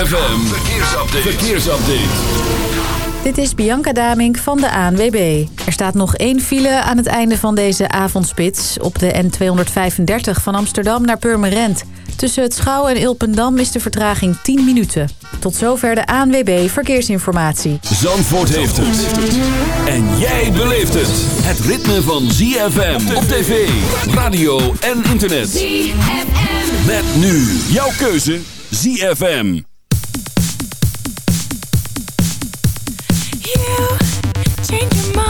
ZFM, verkeersupdate. verkeersupdate. Dit is Bianca Damink van de ANWB. Er staat nog één file aan het einde van deze avondspits... op de N235 van Amsterdam naar Purmerend. Tussen het Schouw en Ilpendam is de vertraging 10 minuten. Tot zover de ANWB Verkeersinformatie. Zandvoort heeft het. En jij beleeft het. Het ritme van ZFM op tv, radio en internet. ZFM. Met nu jouw keuze ZFM. change your mind.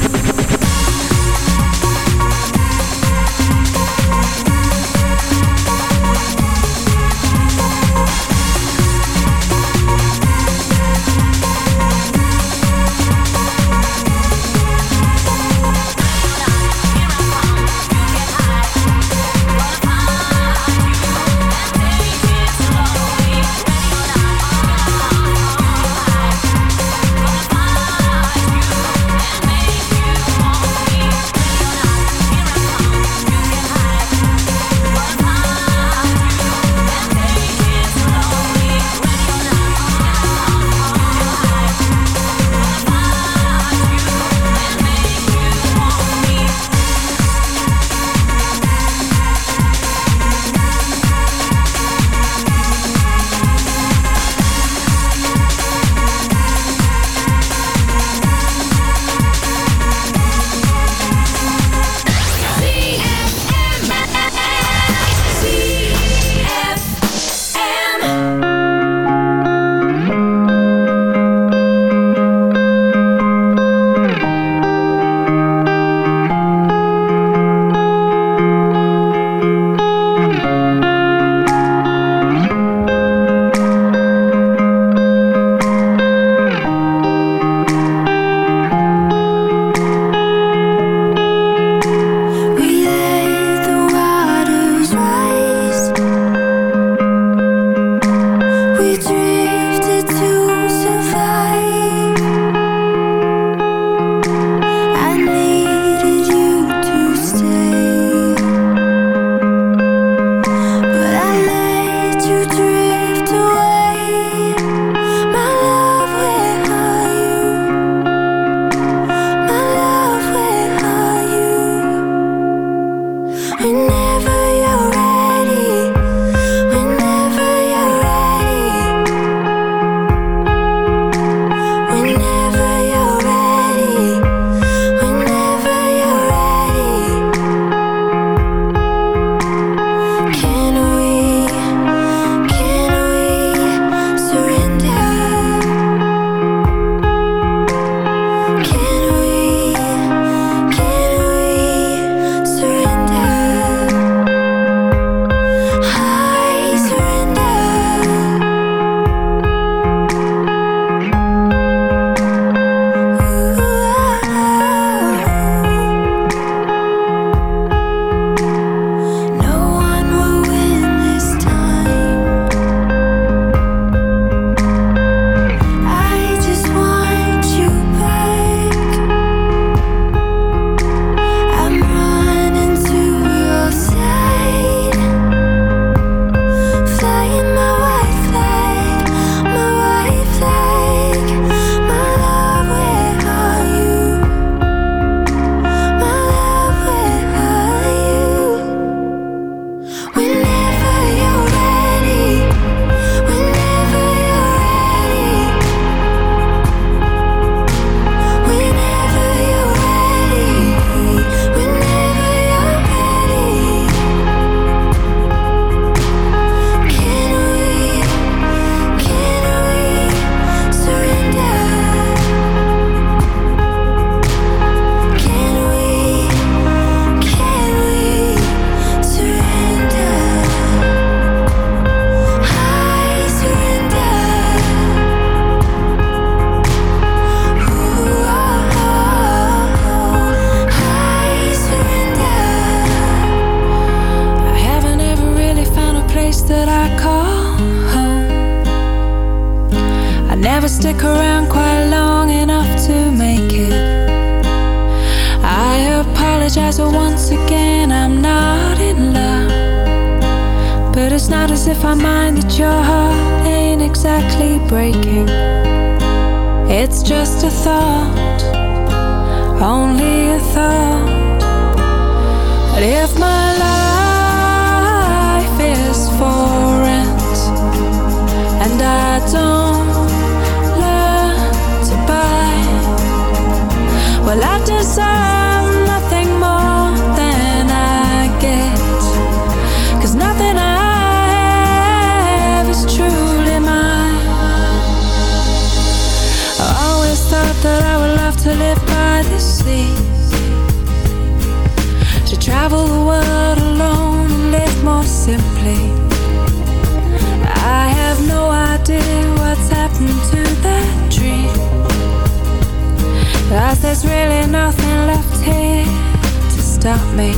nothing left here to stop me.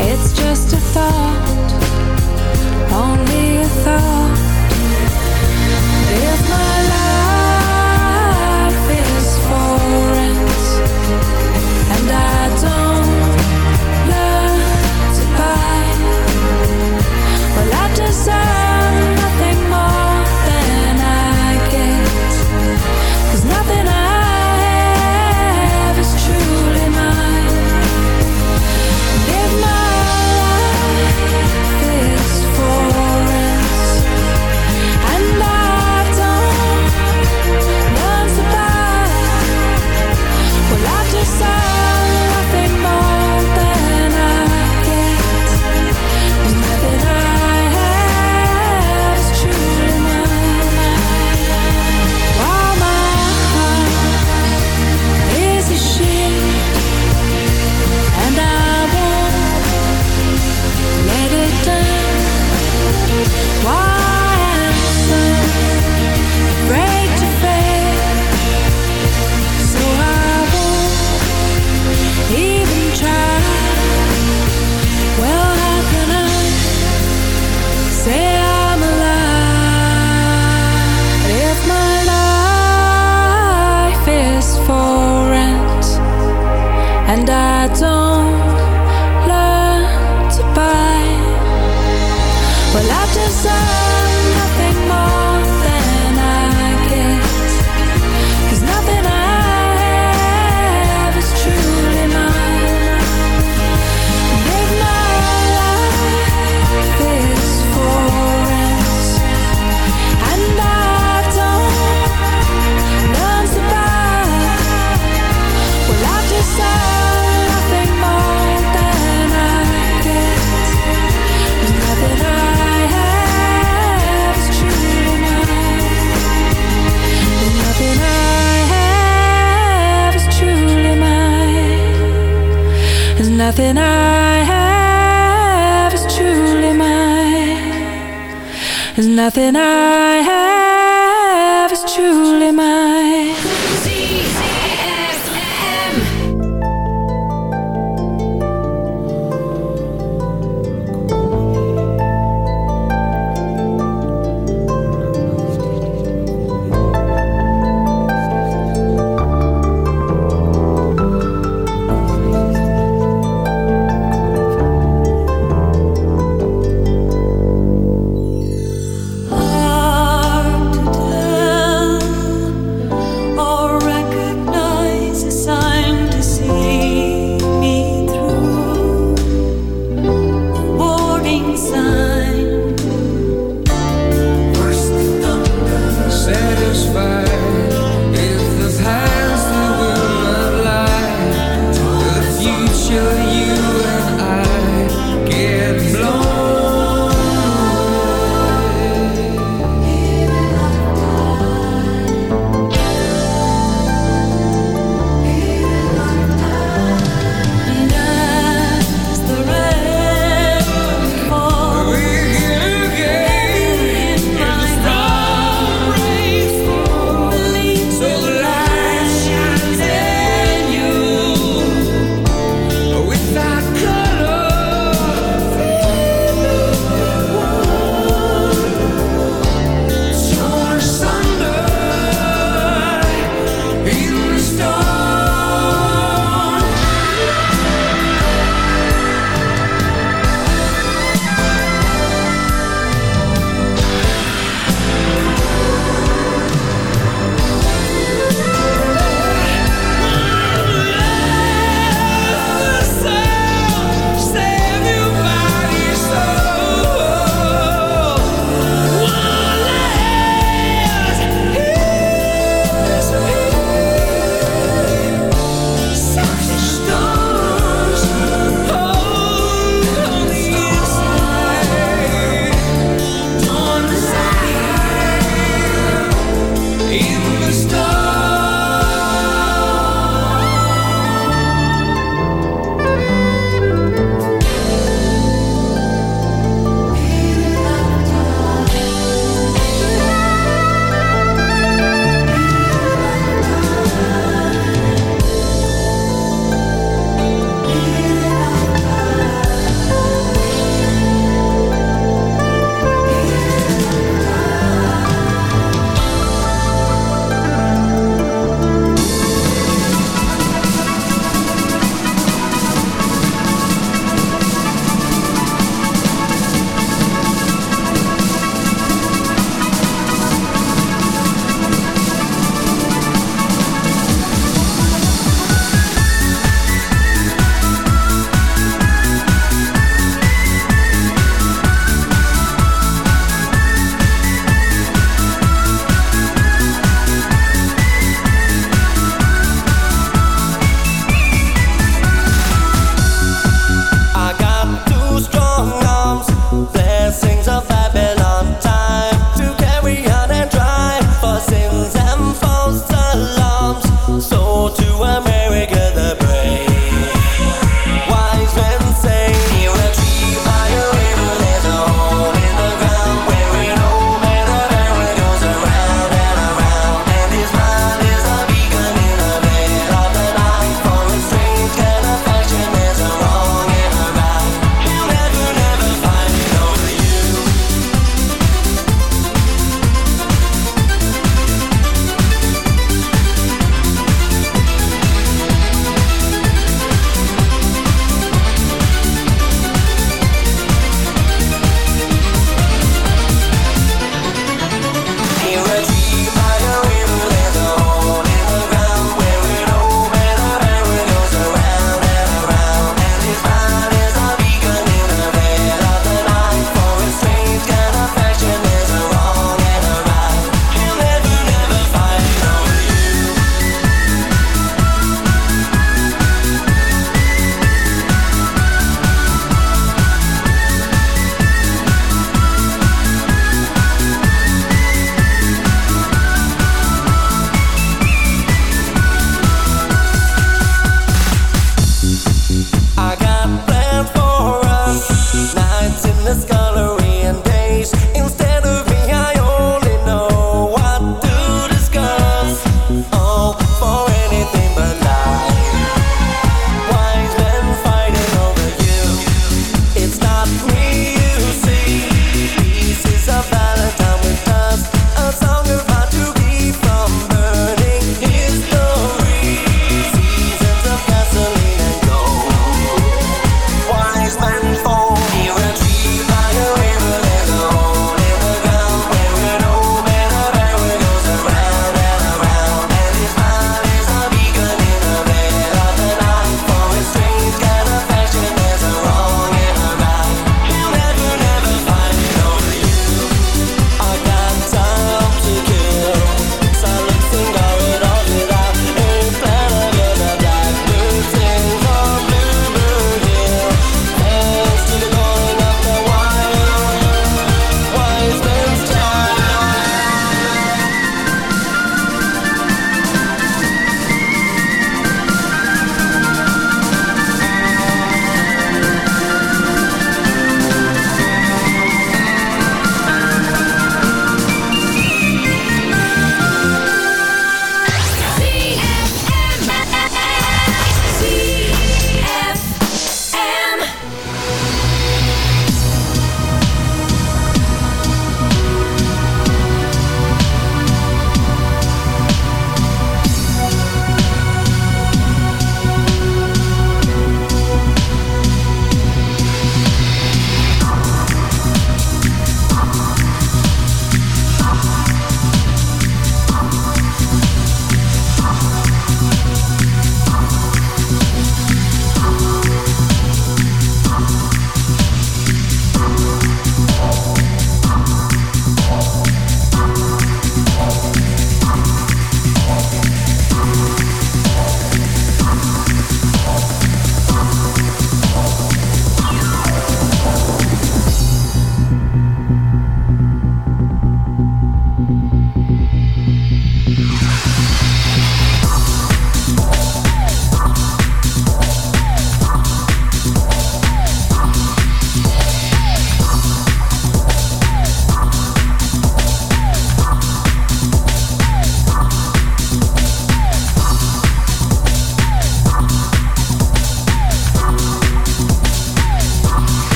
It's just a thought, only a thought. nothing I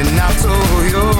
Rising up to you.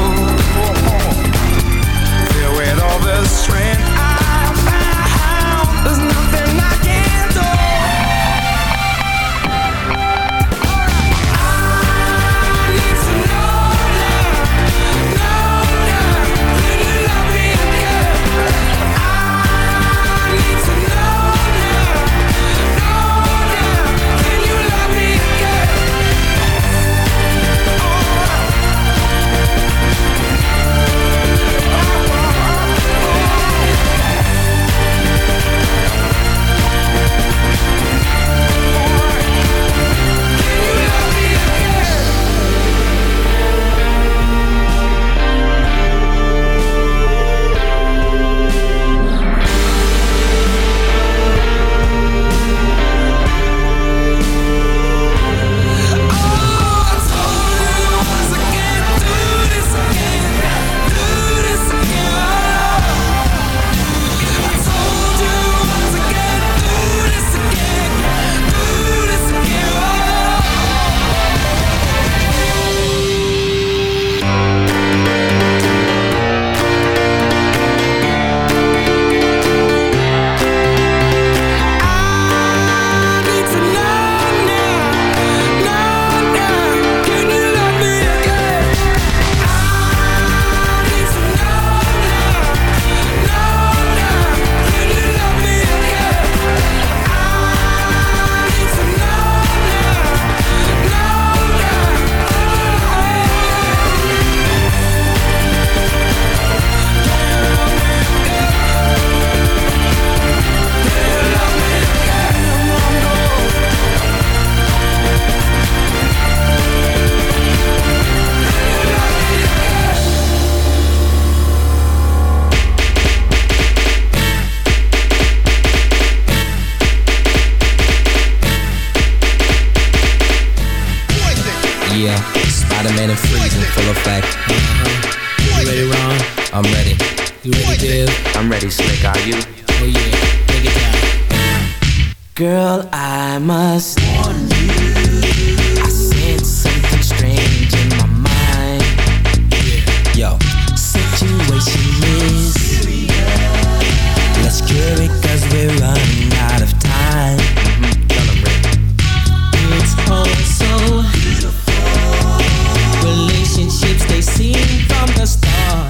Freezing full effect. You uh-huh. ready, Ron? I'm ready. You ready, Dave? I'm ready, Slick. Are you? Oh yeah, take it down. Girl, I must warn you. I sense something strange in my mind. Yo, situation is Serious. Let's cure it cause we're running a.